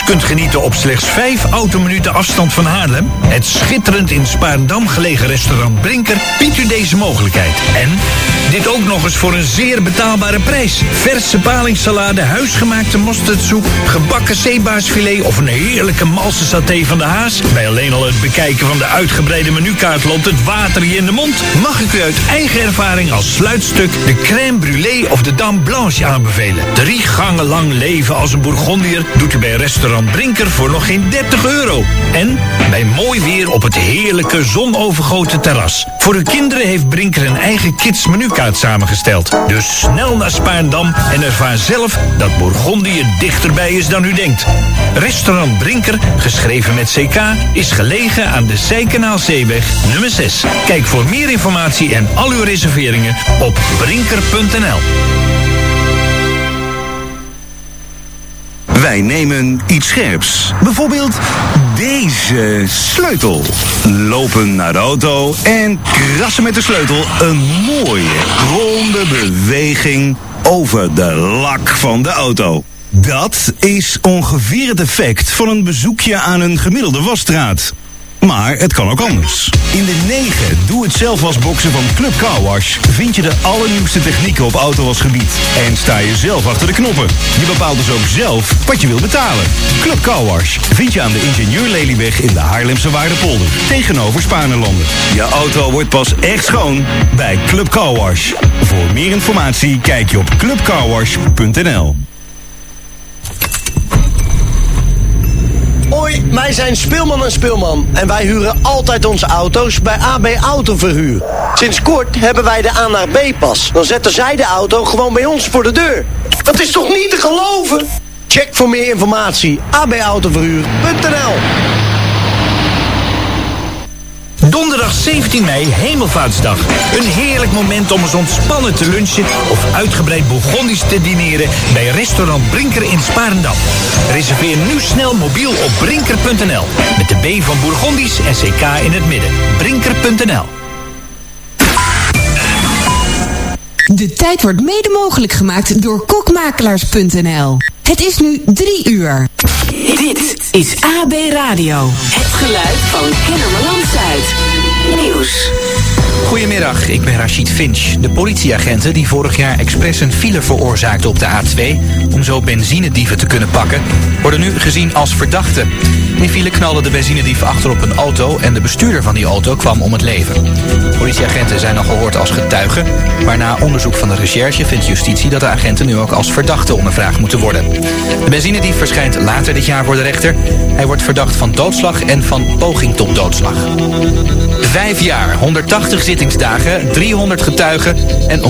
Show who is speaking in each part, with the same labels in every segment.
Speaker 1: kunt genieten op slechts 5 autominuten afstand van Haarlem? Het schitterend in Spaarndam gelegen restaurant Brinker biedt u deze mogelijkheid. En dit ook nog eens voor een zeer betaalbare prijs. Verse palingsalade, huisgemaakte mosterdsoep, gebakken zeebaasfilet of een heerlijke malse saté van de Haas. Bij alleen al het bekijken van de uitgebreide menukaart loopt het water je in de mond. Mag ik u uit eigen ervaring als sluitstuk de crème brûlée of de dame blanche aanbevelen? Drie gangen lang leven als een Bourgondier doet u bij restaurant Brinker voor nog geen 30 euro. En bij mooi weer op het heerlijke zonovergoten terras. Voor uw kinderen heeft Brinker een eigen kids menukaart samengesteld. Dus snel naar Spaarndam en ervaar zelf dat Bourgondië dichterbij is dan u denkt. Restaurant Brinker, geschreven met CK, is gelegen aan de Zijkanaalzeeweg nummer 6. Kijk voor meer informatie en al uw reserveringen op brinker.nl.
Speaker 2: Wij nemen iets scherps. Bijvoorbeeld deze sleutel. Lopen naar de auto en krassen met de sleutel een mooie, ronde beweging over de lak van de auto. Dat is ongeveer het effect van een bezoekje aan een gemiddelde wasstraat. Maar het kan ook anders. In de 9 doe-het-zelf-wasboxen van Club Car vind je de allernieuwste technieken op autowasgebied. En sta je zelf achter de knoppen. Je bepaalt dus ook zelf wat je wilt betalen. Club Car vind je aan de Ingenieur Lelyweg in de Haarlemse Waardepolder. Tegenover Spaarnelanden. Je auto wordt pas echt schoon bij Club Car. Voor meer informatie kijk je op clubcarwash.nl.
Speaker 3: Hoi, wij zijn Speelman en Speelman en wij huren altijd onze auto's bij AB Autoverhuur. Sinds kort hebben wij de A naar B-pas. Dan zetten zij de auto gewoon bij ons voor de deur. Dat is toch niet te geloven? Check voor meer informatie abautoverhuur.nl
Speaker 1: Donderdag 17 mei, Hemelvaartsdag. Een heerlijk moment om eens ontspannen te lunchen of uitgebreid Bourgondisch te dineren bij restaurant Brinker in Sparendam. Reserveer nu snel mobiel op brinker.nl. Met de B van Bourgondisch en CK in het midden. Brinker.nl.
Speaker 4: De tijd wordt mede mogelijk gemaakt door kokmakelaars.nl. Het is nu drie uur.
Speaker 5: Dit is AB Radio. Het geluid van Kennemerland Zuid. Nieuws.
Speaker 6: Goedemiddag, ik ben Rachid Finch. De politieagenten die vorig jaar expres een file veroorzaakten op de A2... om zo benzinedieven te kunnen pakken, worden nu gezien als verdachten. In file knalde de benzinedief achter op een auto... en de bestuurder van die auto kwam om het leven. Politieagenten zijn al gehoord als getuigen... maar na onderzoek van de recherche vindt justitie... dat de agenten nu ook als verdachten ondervraagd moeten worden. De benzinedief verschijnt later dit jaar voor de rechter. Hij wordt verdacht van doodslag en van poging tot doodslag. Vijf jaar, 180 zittingsdagen, 300 getuigen en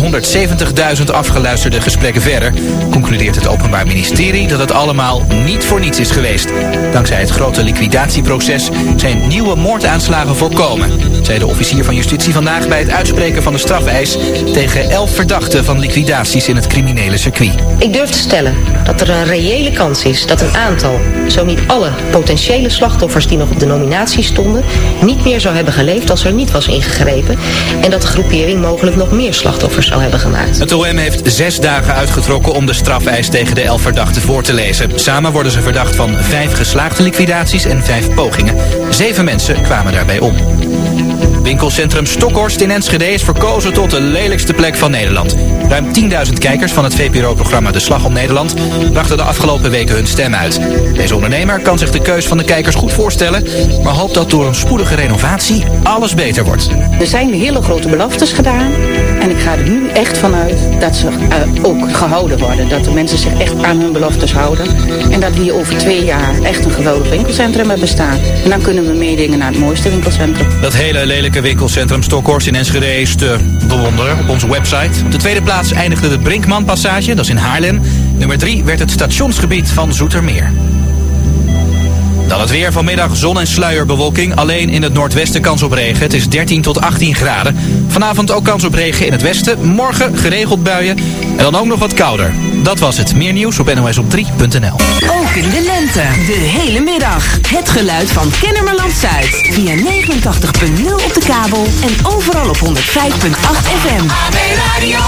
Speaker 6: 170.000 afgeluisterde gesprekken verder, concludeert het Openbaar Ministerie dat het allemaal niet voor niets is geweest. Dankzij het grote liquidatieproces zijn nieuwe moordaanslagen voorkomen, zei de officier van justitie vandaag bij het uitspreken van de strafeis tegen 11 verdachten van liquidaties in het criminele circuit.
Speaker 7: Ik durf te stellen dat er een reële kans is dat een aantal, zo niet alle potentiële slachtoffers die nog op de nominatie stonden, niet meer zou hebben geleefd als er niet was ingegrepen en dat de groepering mogelijk nog meer slachtoffers zou hebben gemaakt.
Speaker 6: Het OM heeft zes dagen uitgetrokken om de strafeis tegen de elf verdachten voor te lezen. Samen worden ze verdacht van vijf geslaagde liquidaties en vijf pogingen. Zeven mensen kwamen daarbij om. Winkelcentrum Stokhorst in Enschede is verkozen tot de lelijkste plek van Nederland. Ruim 10.000 kijkers van het VPRO-programma De Slag om Nederland brachten de afgelopen weken hun stem uit. Deze ondernemer kan zich de keus van de kijkers goed voorstellen, maar hoopt dat door een spoedige renovatie alles beter wordt.
Speaker 8: Er zijn hele grote beloftes gedaan en ik ga er nu echt vanuit dat ze uh, ook gehouden worden. Dat de mensen zich echt aan hun beloftes houden en dat we hier over twee jaar echt een geweldig winkelcentrum hebben staan. En dan kunnen we meedingen naar het mooiste winkelcentrum.
Speaker 6: Dat hele lelijke winkelcentrum Stokhorst in Enschede is te bewonderen op onze website. Op de tweede plaats eindigde de Brinkmanpassage, dat is in Haarlem. Nummer 3 werd het stationsgebied van Zoetermeer. Dan het weer vanmiddag zon en sluierbewolking. Alleen in het noordwesten kans op regen. Het is 13 tot 18 graden. Vanavond ook kans op regen in het westen. Morgen geregeld buien. En dan ook nog wat kouder. Dat was het. Meer nieuws op nosop3.nl.
Speaker 4: Ook in de lente. De hele middag. Het geluid van Kennemerland Zuid. Via 89.0 op de kabel en overal op 105.8 FM.
Speaker 5: Radio.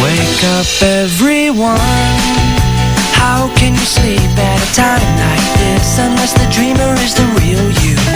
Speaker 9: Wake up everyone. How can you sleep at a time like this? Unless the dreamer is the real you.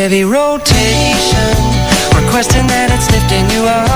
Speaker 9: heavy rotation. Requesting that it's lifting you up,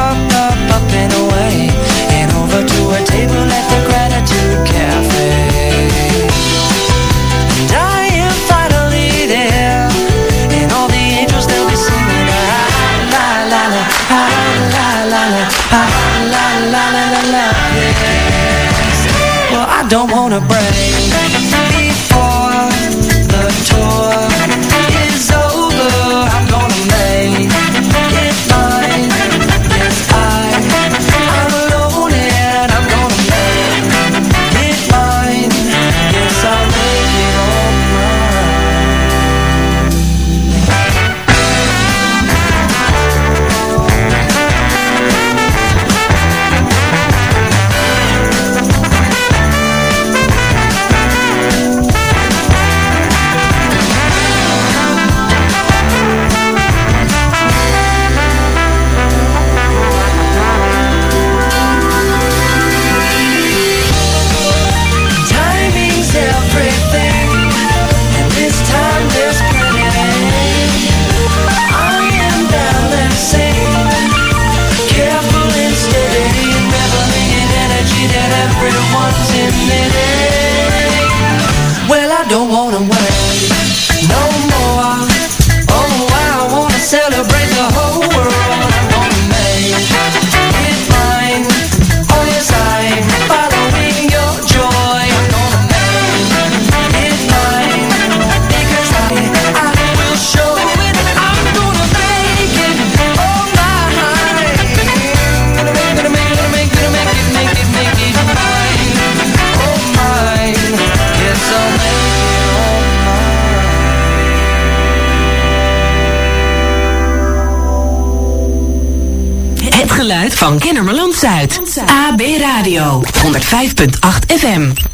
Speaker 5: van Kennemerland Zuid. AB Radio 105.8 FM.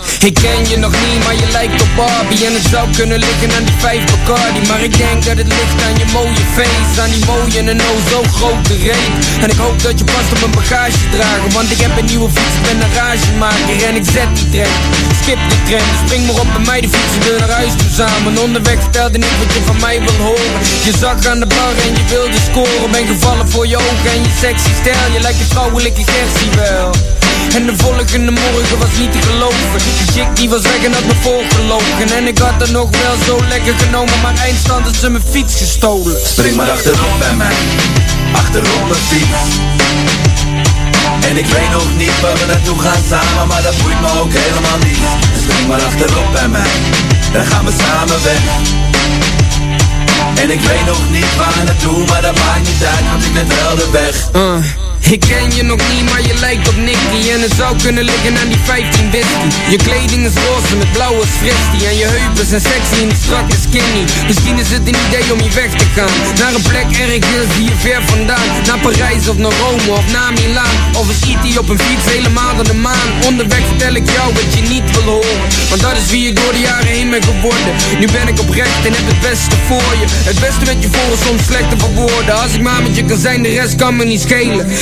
Speaker 10: Ik ken je nog niet, maar je lijkt op Barbie. En het zou kunnen liggen aan die vijf Bacardi. Maar ik denk dat het ligt aan je mooie face Aan die mooie en oh zo grote reet. En ik hoop dat je past op een bagage dragen Want ik heb een nieuwe fiets, ik ben een ragemaker. En ik zet die trek, skip de trek Spring maar op bij mij, de fietsen deur naar huis toe samen. Onderweg vertelde niet wat je van mij wil horen. Je zag aan de bar en je wilde scoren. Ben gevallen voor je ogen en je sexy stijl. Je lijkt een vrouwelijke gestie wel. En de volgende morgen was niet te geloven. Die chick die was weg en had me voorgelogen. En ik had er nog wel zo lekker genomen Maar eindstand had ze mijn fiets gestolen.
Speaker 11: Spring maar achterop bij mij Achterop mijn fiets. En ik weet nog niet waar we naartoe gaan samen Maar dat boeit me ook helemaal niet. Spring maar achterop bij mij Dan gaan we samen weg. En ik weet nog niet waar naartoe Maar dat maakt niet uit Want ik ben wel de weg.
Speaker 10: Uh. Ik ken je nog niet, maar je lijkt op Nicky. En het zou kunnen liggen aan die 15 whisky. Je kleding is roze met blauwe fristie En je heupen zijn sexy en die strakke skinny. Misschien is het een idee om hier weg te gaan. Naar een plek ergens die je ver vandaan. Naar Parijs of naar Rome of naar Milaan. Of een E.T. op een fiets helemaal naar de maan? Onderweg vertel ik jou wat je niet wil horen. Want dat is wie ik door de jaren heen ben geworden. Nu ben ik oprecht en heb het beste voor je. Het beste met je voor is soms slecht te verwoorden Als ik maar met je kan zijn, de rest kan me niet schelen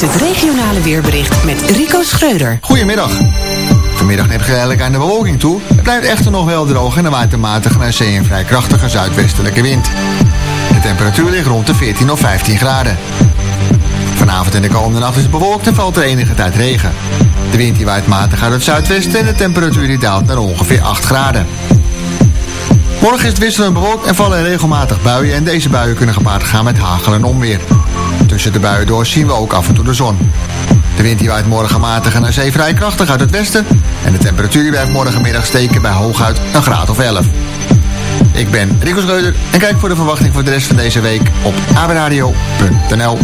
Speaker 4: het regionale weerbericht met Rico Schreuder.
Speaker 12: Goedemiddag. Vanmiddag neemt geleidelijk aan de bewolking toe. Het blijft echter nog wel droog en er waait een matige naar zee een vrij krachtige zuidwestelijke wind. De temperatuur ligt rond de 14 of 15 graden. Vanavond en de komende nacht is het bewolkt en valt er enige tijd regen. De wind die waait matig uit het zuidwesten en de temperatuur daalt naar ongeveer 8 graden. Morgen is het wisselend bewolkt en vallen regelmatig buien en deze buien kunnen gepaard gaan met hagel en onweer. Tussen de buien door zien we ook af en toe de zon. De wind die waait morgen matig en naar zee vrij krachtig uit het westen. En de temperatuur die blijft morgenmiddag steken bij hooguit een graad of 11. Ik ben Rico Schreuder en kijk voor de verwachting voor de rest van deze week op abradio.nl.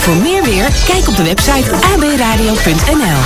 Speaker 4: Voor meer weer, kijk op de website abradio.nl.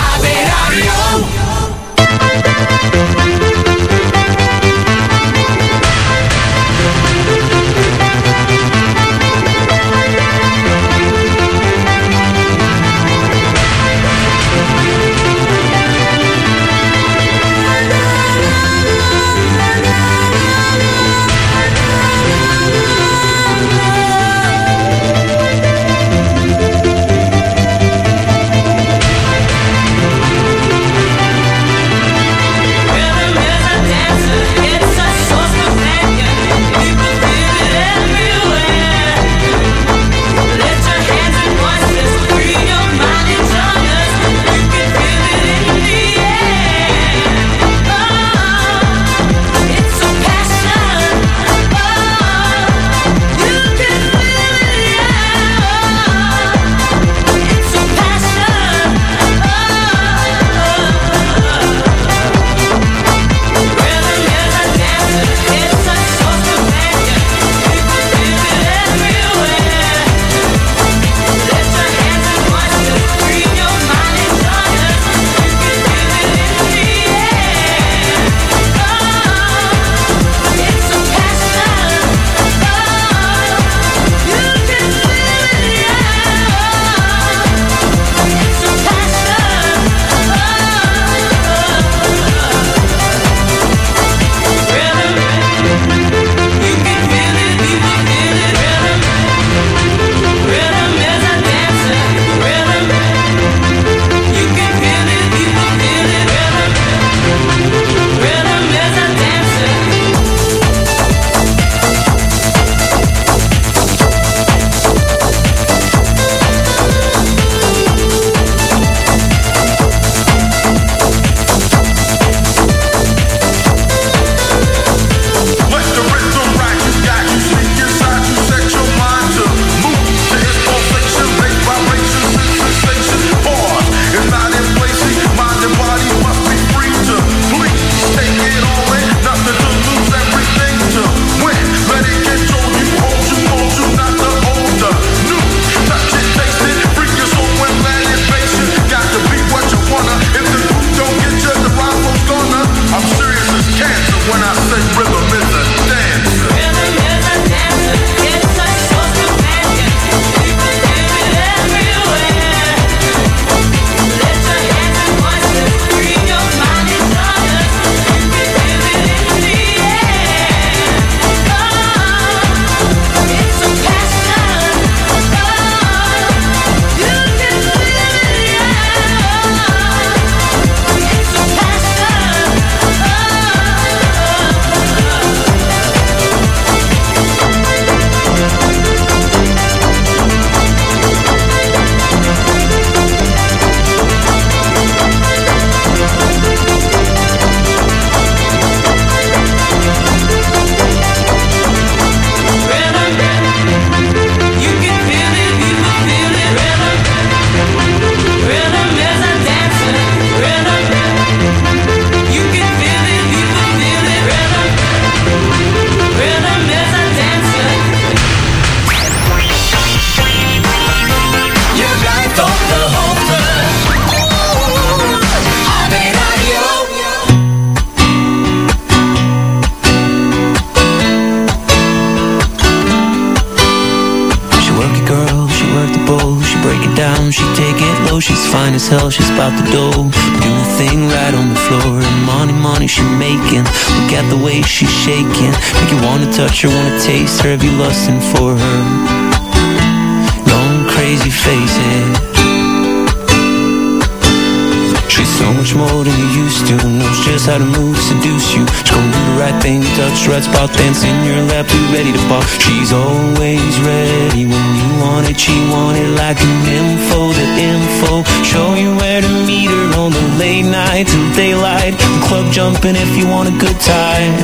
Speaker 13: as hell, she's about to. Do a thing right on the floor. And money, money she making. Look at the way she's shaking. Make you wanna touch her, wanna taste her. Have you lusting for her? Going crazy, face it. So much more than you used to. Knows just how to move, seduce you. She's gonna do the right thing, touch right spot Dance in your lap, be ready to pop She's always ready. When you want it She want it like an info, the info. Show you where to meet her on the late night Till daylight, the club jumping if you want a good time.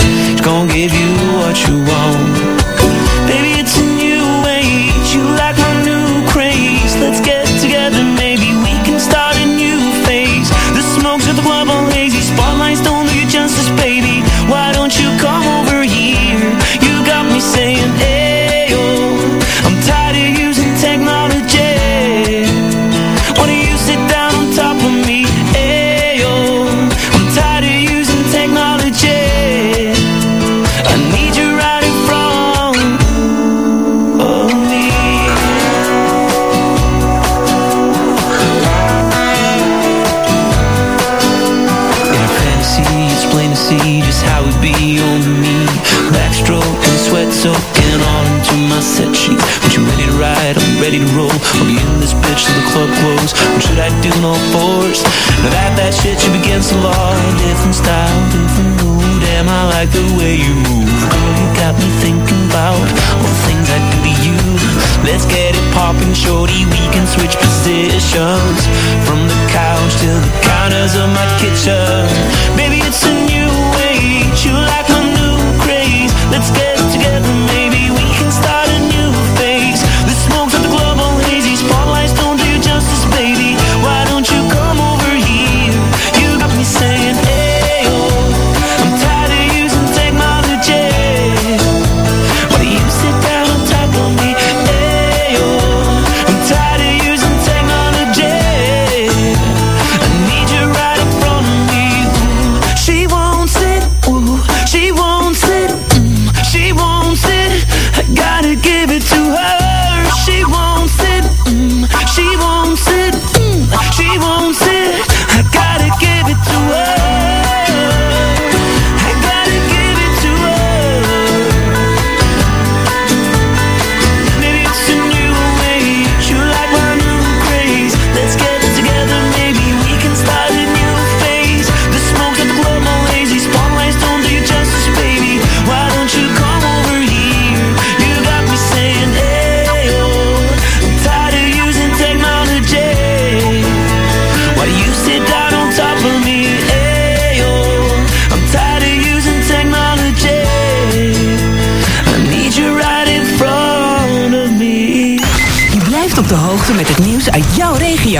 Speaker 13: She's gonna give you what you want should No force. Now that that shit you against the law. Different style, different mood. Damn, I like the way you move. Girl, you got me thinking about all the things I do to you. Let's get it poppin', shorty. We can switch positions from the couch to the counters of my kitchen.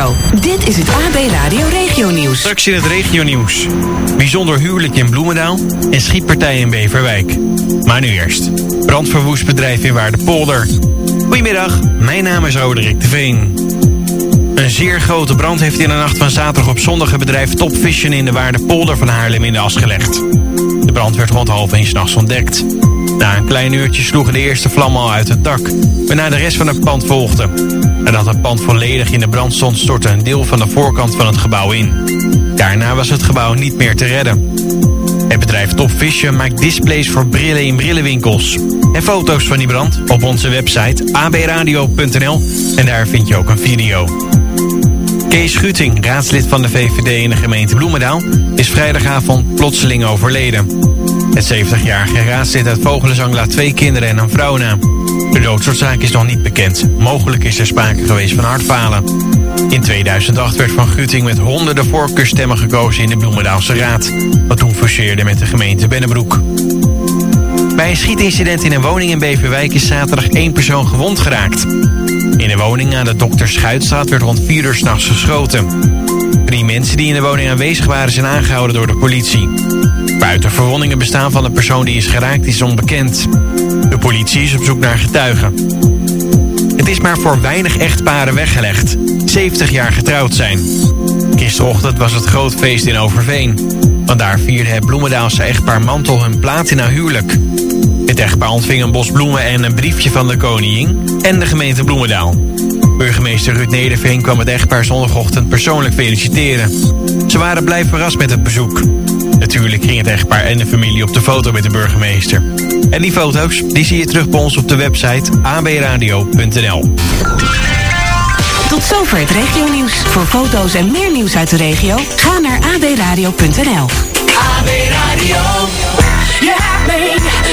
Speaker 4: Regio. Dit is het AB Radio Regio Nieuws.
Speaker 14: Straks in het regionieuws. Bijzonder huwelijk in Bloemendaal en schietpartij in Beverwijk. Maar nu eerst. Brandverwoest bedrijf in Waardepolder. Goedemiddag, mijn naam is Roderick de Veen. Een zeer grote brand heeft in de nacht van zaterdag op zondag het bedrijf Top Vision in de Waardepolder van Haarlem in de as gelegd. Brand werd rond half één s'nachts ontdekt. Na een klein uurtje sloegen de eerste vlammen al uit het dak, waarna de rest van het pand volgde. Nadat het pand volledig in de brand stond, stortte een deel van de voorkant van het gebouw in. Daarna was het gebouw niet meer te redden. Het bedrijf Top Vision maakt displays voor brillen in brillenwinkels. En foto's van die brand op onze website abradio.nl en daar vind je ook een video. Kees Schuting, raadslid van de VVD in de gemeente Bloemendaal, is vrijdagavond plotseling overleden. Het 70-jarige raadslid uit Vogelenzang laat twee kinderen en een vrouw na. De doodsoorzaak is nog niet bekend. Mogelijk is er sprake geweest van hartfalen. In 2008 werd Van Guting met honderden voorkeurstemmen gekozen in de Bloemendaalse Raad. Wat toen fuseerde met de gemeente Bennebroek. Bij een schietincident in een woning in Beverwijk is zaterdag één persoon gewond geraakt. In een woning aan de Dokter Schuitstraat werd rond 4 uur s'nachts geschoten. Drie mensen die in de woning aanwezig waren zijn aangehouden door de politie. Buiten verwondingen bestaan van de persoon die is geraakt is onbekend. De politie is op zoek naar getuigen. Het is maar voor weinig echtparen weggelegd. 70 jaar getrouwd zijn. Gisterochtend was het groot feest in Overveen. Vandaar vierde het Bloemendaalse echtpaar Mantel hun platina huwelijk. Het echtpaar ontving een bos bloemen en een briefje van de koningin en de gemeente Bloemendaal. Burgemeester Ruud Nederveen kwam het echtpaar zondagochtend persoonlijk feliciteren. Ze waren blij verrast met het bezoek. Natuurlijk ging het echtpaar en de familie op de foto met de burgemeester. En die foto's die zie je terug bij ons op de website abradio.nl.
Speaker 4: Tot zover het regionieuws. Voor foto's en meer nieuws uit de regio, ga naar abradio.nl.
Speaker 15: AB Radio, you have me.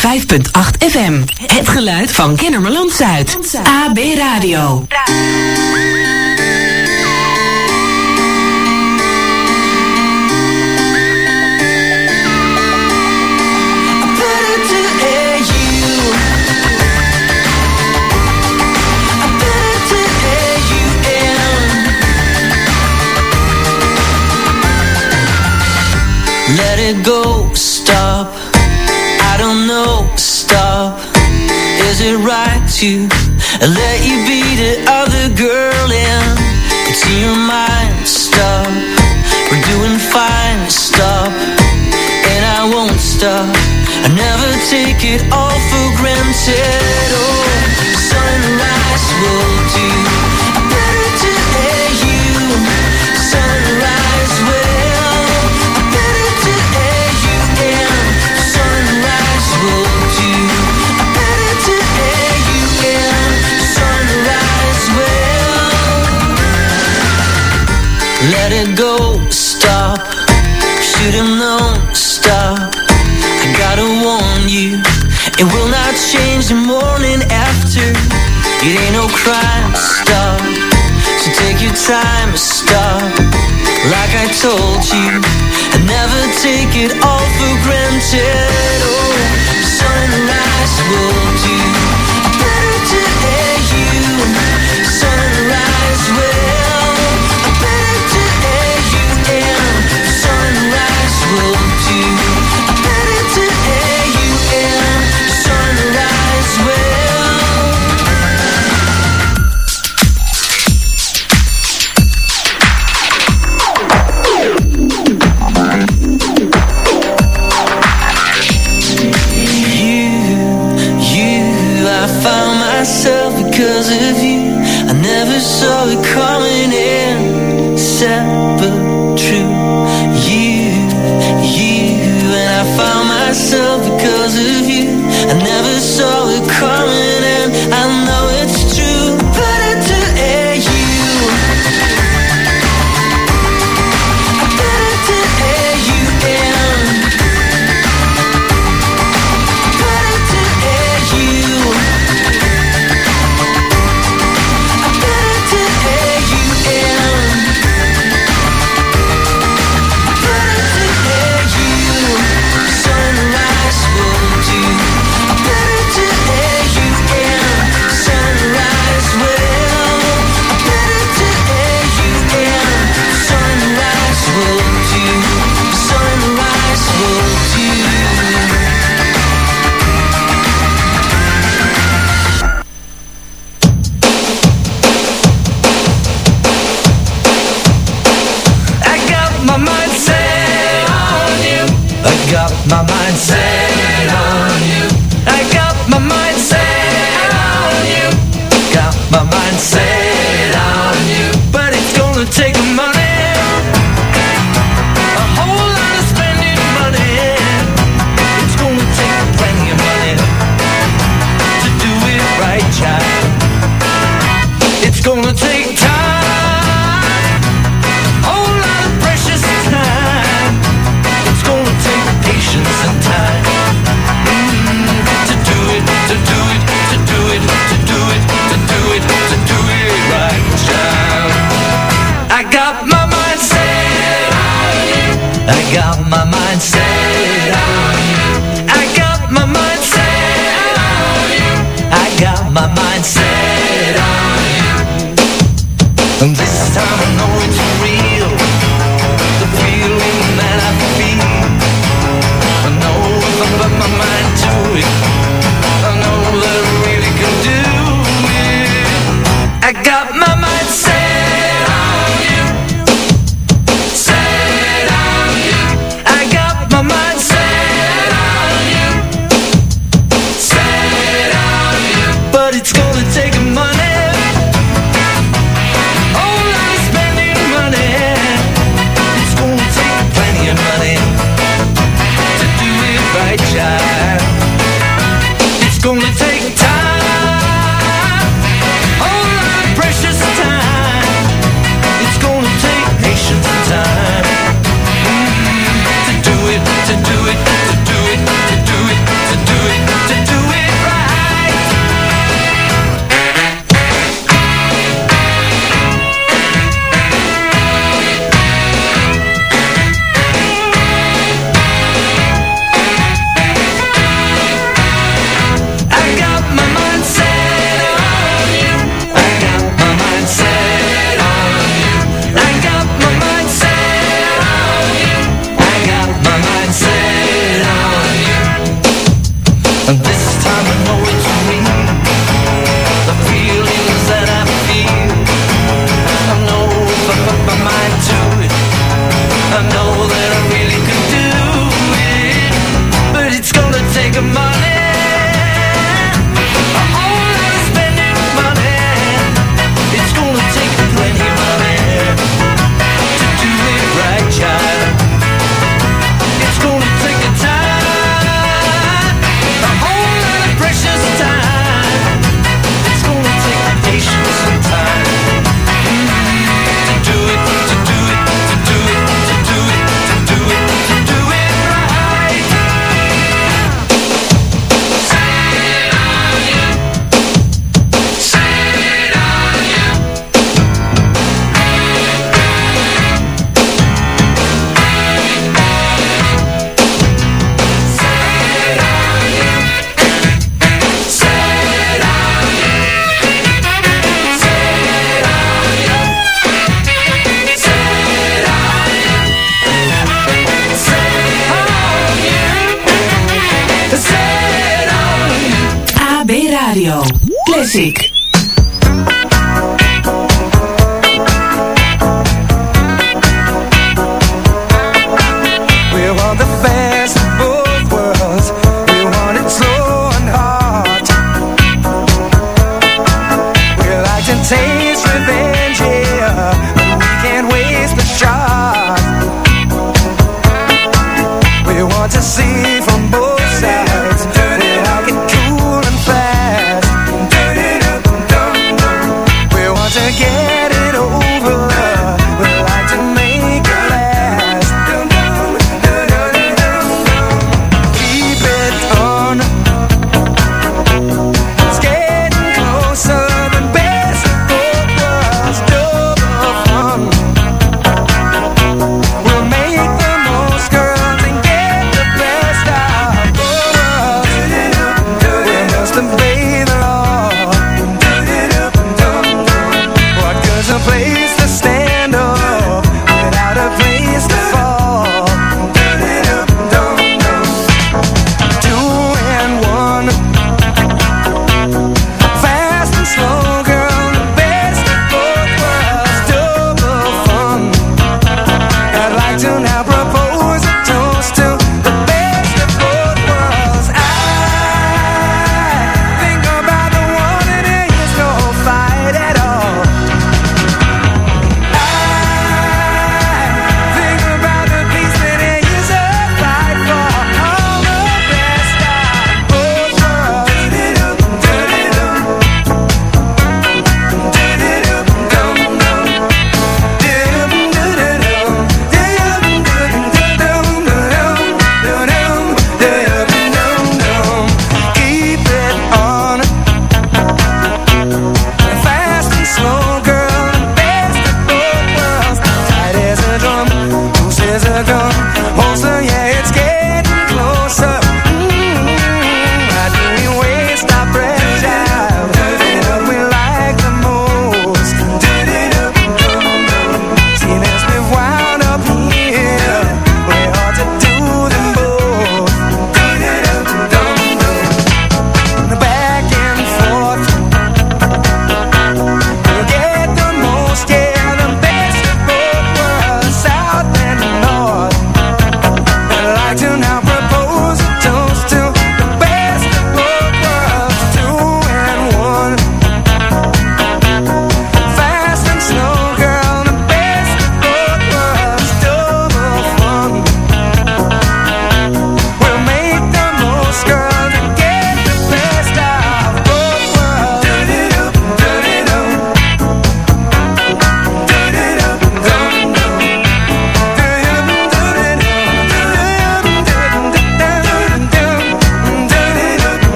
Speaker 4: 105.8 FM. Het geluid van Kennemerland Zuid. AB Radio.
Speaker 15: Let it go is it right to let you be the other girl in? until your mind stop? We're doing fine,
Speaker 13: stop, and I won't stop. I never take it all for granted. Oh, sunrise will. told you I'd never take it all for granted. Oh, sunrise will do. Want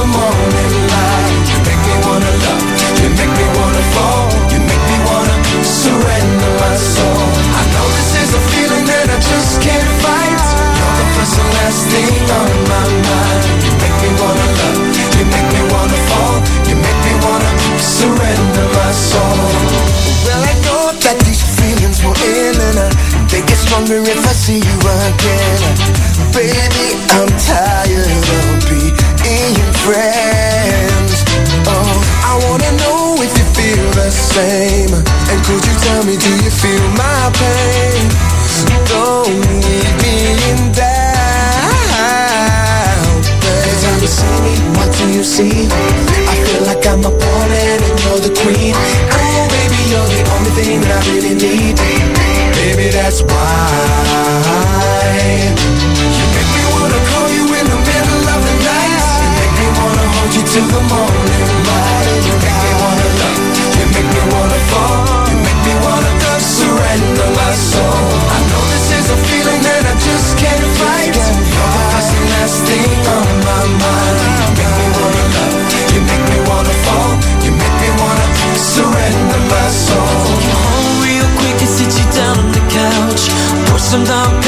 Speaker 16: the morning light. You make me wanna love, you make me wanna fall, you make me wanna surrender my soul. I know this is a feeling that I just can't fight. You're the first and last thing on my mind. You make me wanna love, you make me wanna fall, you make me wanna surrender my soul. Well, I know that these feelings will end, and they get stronger if I see you again. Baby, I'm you see. I feel like I'm a pawn and you're the queen. Oh baby, you're the only thing that I really need. Baby, that's why. You make me wanna call you in the middle of the night. You make me wanna hold you till the morning light. You make me wanna love, you make me wanna fall. You make me wanna just surrender my soul. I know this is a feeling that I just can't
Speaker 4: sometimes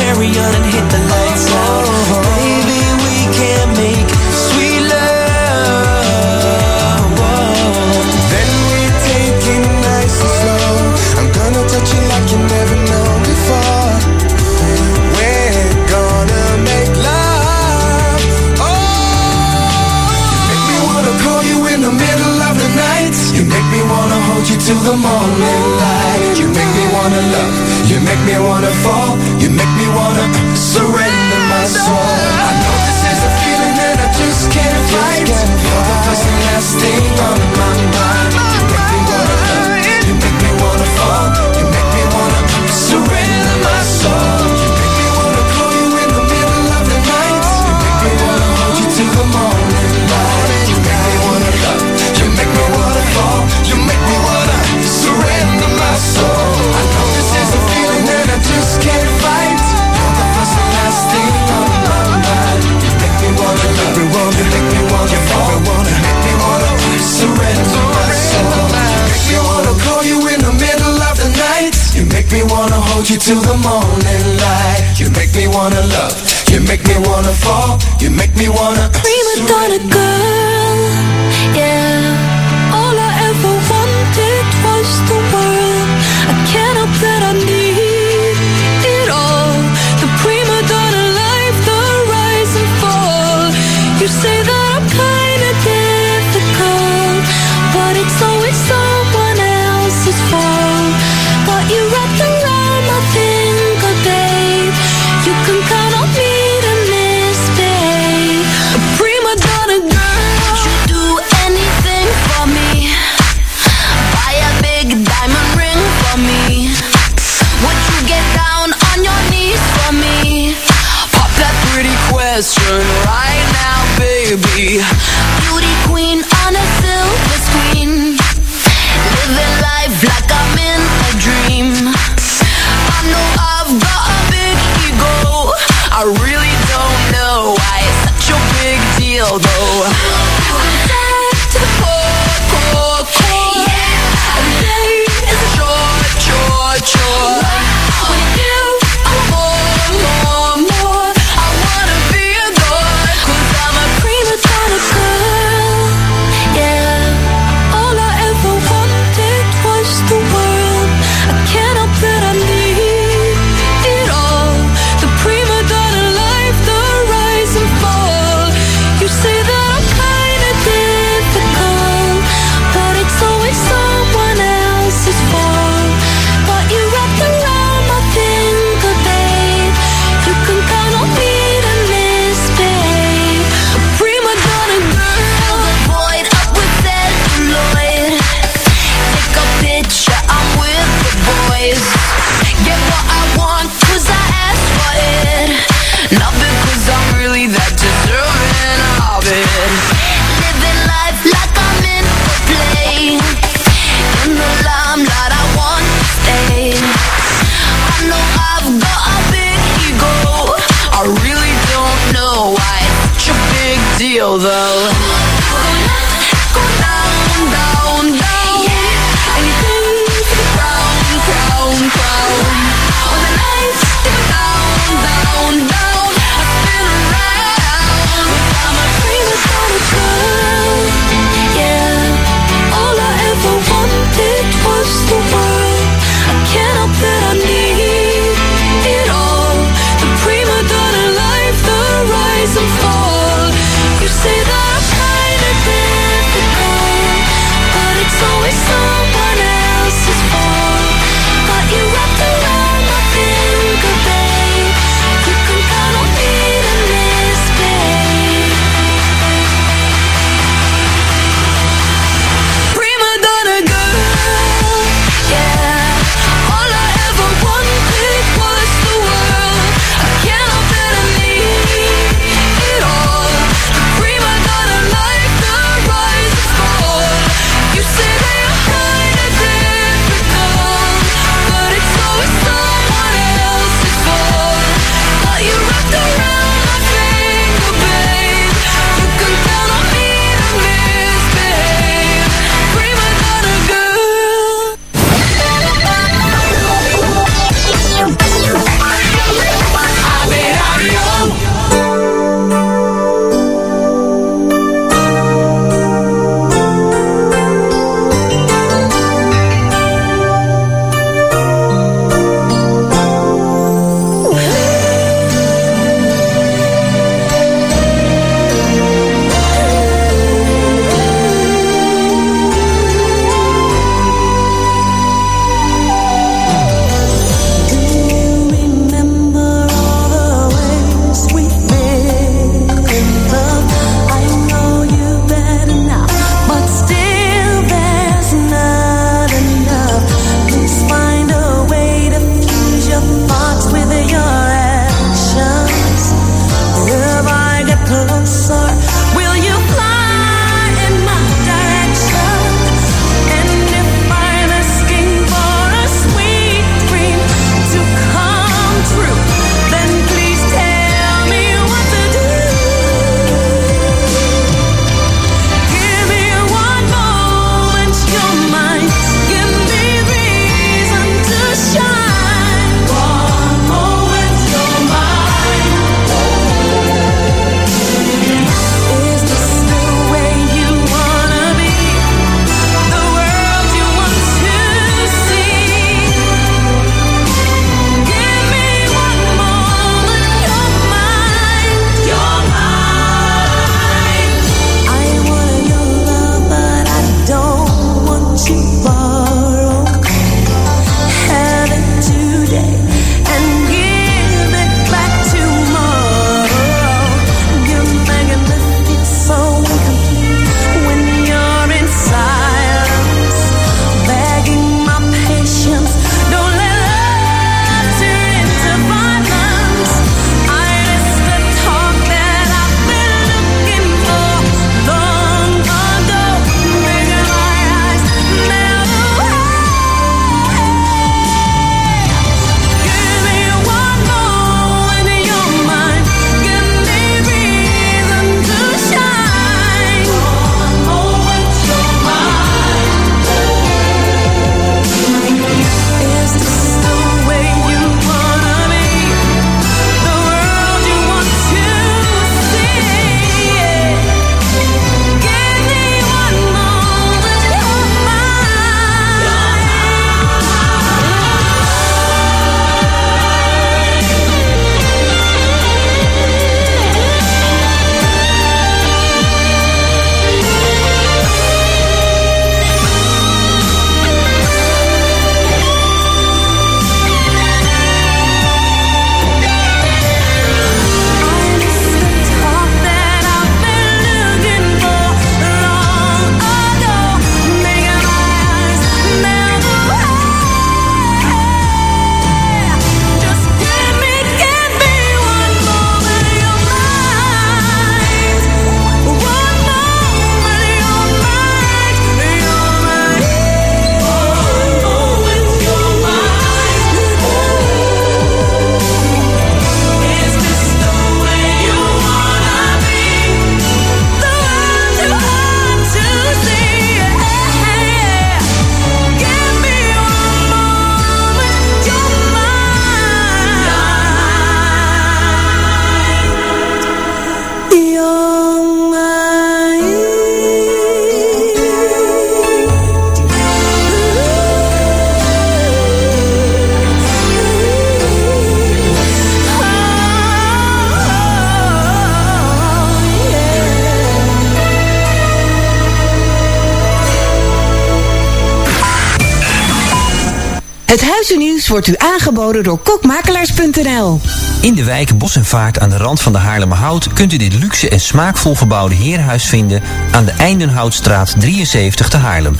Speaker 4: aangeboden door kokmakelaars.nl.
Speaker 17: In de wijk Bos en Vaart aan de rand van de Haarlemmerhout kunt u dit luxe en smaakvol verbouwde herenhuis vinden aan de Eindenhoutstraat 73 te Haarlem.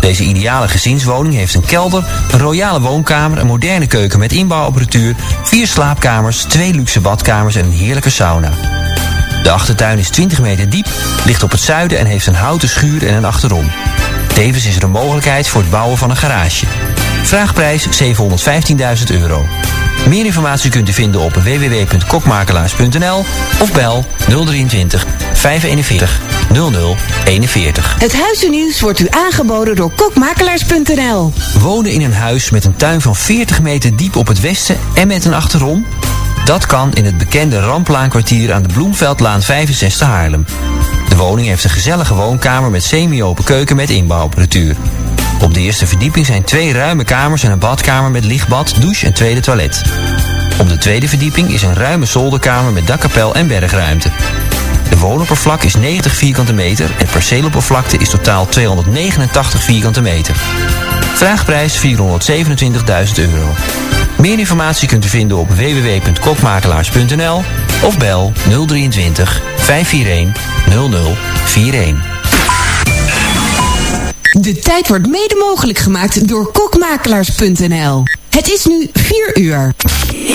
Speaker 17: Deze ideale gezinswoning heeft een kelder, een royale woonkamer, een moderne keuken met inbouwapparatuur, vier slaapkamers, twee luxe badkamers en een heerlijke sauna. De achtertuin is 20 meter diep, ligt op het zuiden en heeft een houten schuur en een achterom. Tevens is er een mogelijkheid voor het bouwen van een garage. Vraagprijs 715.000 euro. Meer informatie kunt u vinden op www.kokmakelaars.nl of bel 023 541 0041.
Speaker 4: Het Huizennieuws wordt u aangeboden door kokmakelaars.nl.
Speaker 17: Wonen in een huis met een tuin van 40 meter diep op het westen en met een achterom? Dat kan in het bekende Ramplaankwartier aan de Bloemveldlaan 65 Haarlem. De woning heeft een gezellige woonkamer met semi-open keuken met inbouwapparatuur. Op de eerste verdieping zijn twee ruime kamers en een badkamer met lichtbad, douche en tweede toilet. Op de tweede verdieping is een ruime zolderkamer met dakkapel en bergruimte. De woonoppervlak is 90 vierkante meter en perceeloppervlakte is totaal 289 vierkante meter. Vraagprijs 427.000 euro. Meer informatie kunt u vinden op www.kokmakelaars.nl of bel 023 541 0041.
Speaker 4: De tijd wordt mede mogelijk gemaakt door kokmakelaars.nl. Het is nu 4 uur.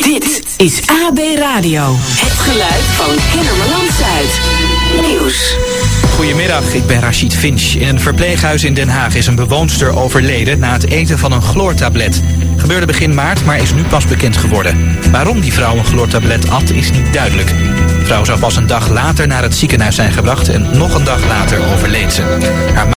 Speaker 4: Dit is AB Radio. Het geluid van Kennemerland Zuid. Nieuws.
Speaker 6: Goedemiddag, ik ben Rachid Finch. In een verpleeghuis in Den Haag is een bewoonster overleden na het eten van een chloortablet. Gebeurde begin maart, maar is nu pas bekend geworden. Waarom die vrouw een chloortablet at, is niet duidelijk. De vrouw zou pas een dag later naar het ziekenhuis zijn gebracht en nog een dag later overleed ze. Haar